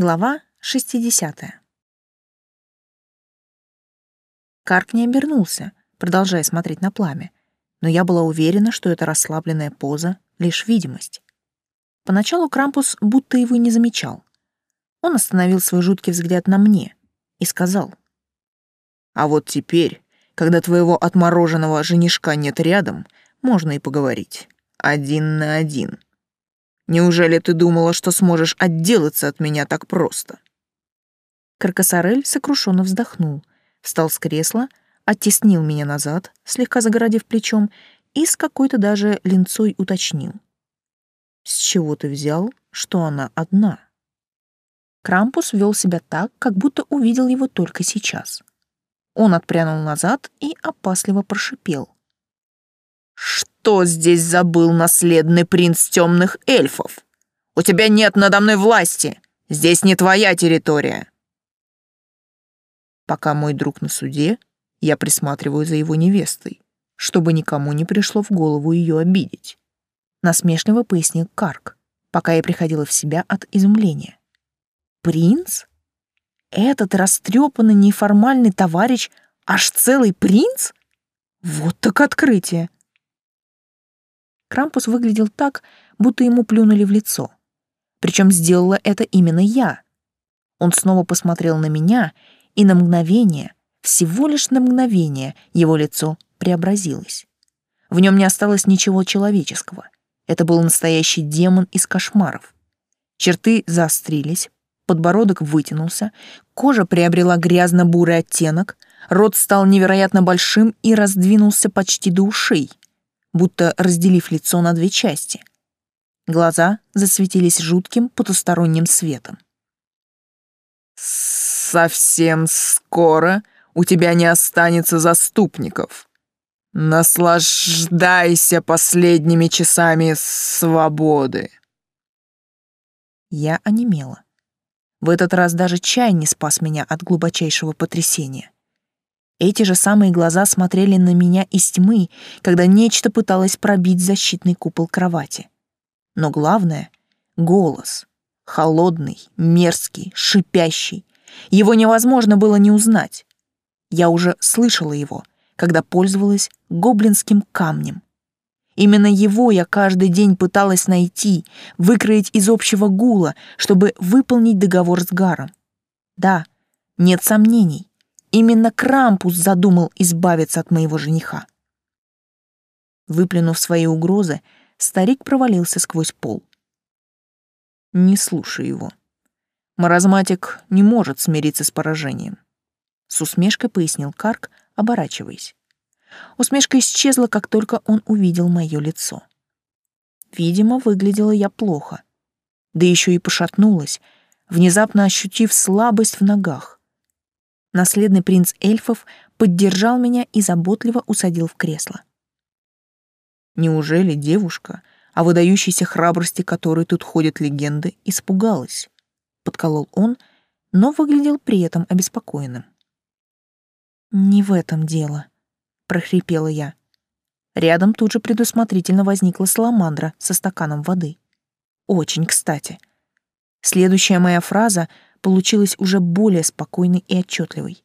Глава 60. Карк не обернулся, продолжая смотреть на пламя, но я была уверена, что эта расслабленная поза — лишь видимость. Поначалу Крампус будто его не замечал. Он остановил свой жуткий взгляд на мне и сказал. «А вот теперь, когда твоего отмороженного женишка нет рядом, можно и поговорить. Один на один». Неужели ты думала, что сможешь отделаться от меня так просто?» Каркасарель сокрушенно вздохнул, встал с кресла, оттеснил меня назад, слегка загородив плечом, и с какой-то даже линцой уточнил. «С чего ты взял, что она одна?» Крампус вел себя так, как будто увидел его только сейчас. Он отпрянул назад и опасливо прошипел. Что здесь забыл наследный принц темных эльфов? У тебя нет надо мной власти. Здесь не твоя территория. Пока мой друг на суде, я присматриваю за его невестой, чтобы никому не пришло в голову ее обидеть. Насмешливо пояснил Карк, пока я приходила в себя от изумления. Принц? Этот растрепанный неформальный товарищ аж целый принц? Вот так открытие! Крампус выглядел так, будто ему плюнули в лицо. Причем сделала это именно я. Он снова посмотрел на меня, и на мгновение, всего лишь на мгновение, его лицо преобразилось. В нем не осталось ничего человеческого. Это был настоящий демон из кошмаров. Черты заострились, подбородок вытянулся, кожа приобрела грязно-бурый оттенок, рот стал невероятно большим и раздвинулся почти до ушей — будто разделив лицо на две части. Глаза засветились жутким потусторонним светом. «Совсем скоро у тебя не останется заступников. Наслаждайся последними часами свободы!» Я онемела. В этот раз даже чай не спас меня от глубочайшего потрясения. Эти же самые глаза смотрели на меня из тьмы, когда нечто пыталось пробить защитный купол кровати. Но главное — голос. Холодный, мерзкий, шипящий. Его невозможно было не узнать. Я уже слышала его, когда пользовалась гоблинским камнем. Именно его я каждый день пыталась найти, выкроить из общего гула, чтобы выполнить договор с Гаром. Да, нет сомнений, Именно Крампус задумал избавиться от моего жениха. Выплюнув свои угрозы, старик провалился сквозь пол. Не слушай его. Маразматик не может смириться с поражением. С усмешкой пояснил Карк, оборачиваясь. Усмешка исчезла, как только он увидел мое лицо. Видимо, выглядела я плохо. Да еще и пошатнулась, внезапно ощутив слабость в ногах наследный принц эльфов поддержал меня и заботливо усадил в кресло. Неужели девушка, о выдающейся храбрости которой тут ходят легенды, испугалась? Подколол он, но выглядел при этом обеспокоенным. «Не в этом дело», — прохрипела я. Рядом тут же предусмотрительно возникла саламандра со стаканом воды. Очень кстати. Следующая моя фраза — получилась уже более спокойной и отчетливой.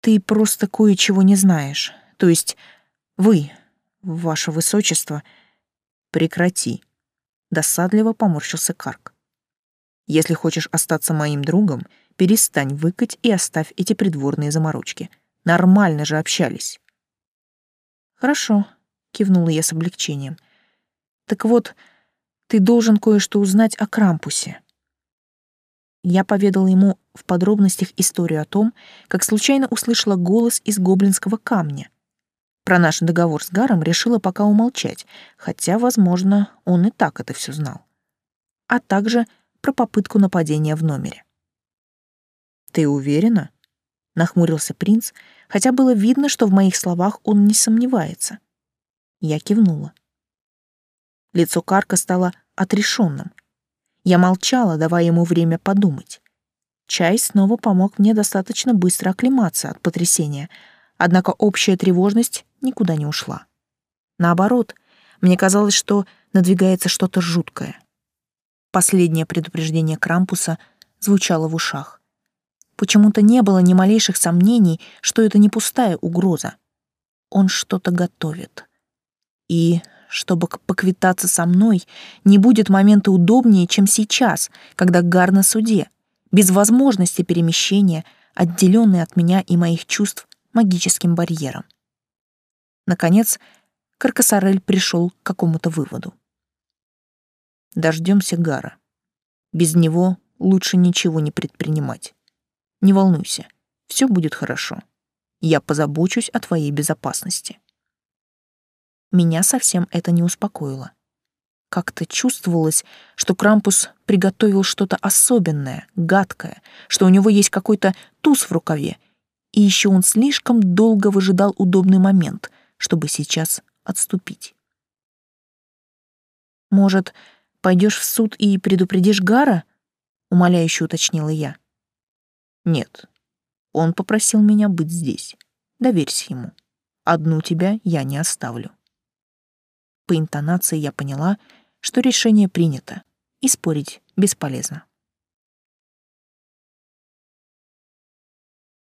«Ты просто кое-чего не знаешь. То есть вы, ваше высочество, прекрати», — досадливо поморщился Карк. «Если хочешь остаться моим другом, перестань выкать и оставь эти придворные заморочки. Нормально же общались». «Хорошо», — кивнула я с облегчением. «Так вот, ты должен кое-что узнать о Крампусе. Я поведала ему в подробностях историю о том, как случайно услышала голос из гоблинского камня. Про наш договор с Гаром решила пока умолчать, хотя, возможно, он и так это все знал. А также про попытку нападения в номере. «Ты уверена?» — нахмурился принц, хотя было видно, что в моих словах он не сомневается. Я кивнула. Лицо Карка стало отрешенным — я молчала, давая ему время подумать. Чай снова помог мне достаточно быстро оклематься от потрясения, однако общая тревожность никуда не ушла. Наоборот, мне казалось, что надвигается что-то жуткое. Последнее предупреждение Крампуса звучало в ушах. Почему-то не было ни малейших сомнений, что это не пустая угроза. Он что-то готовит. И, чтобы поквитаться со мной, не будет момента удобнее, чем сейчас, когда Гар на суде, без возможности перемещения, отделенный от меня и моих чувств магическим барьером. Наконец, Каркасарель пришел к какому-то выводу. Дождемся Гара. Без него лучше ничего не предпринимать. Не волнуйся, все будет хорошо. Я позабочусь о твоей безопасности. Меня совсем это не успокоило. Как-то чувствовалось, что Крампус приготовил что-то особенное, гадкое, что у него есть какой-то туз в рукаве, и еще он слишком долго выжидал удобный момент, чтобы сейчас отступить. Может, пойдешь в суд и предупредишь Гара? умоляюще уточнила я. Нет. Он попросил меня быть здесь. Доверься ему. Одну тебя я не оставлю. По интонации я поняла, что решение принято, и спорить бесполезно.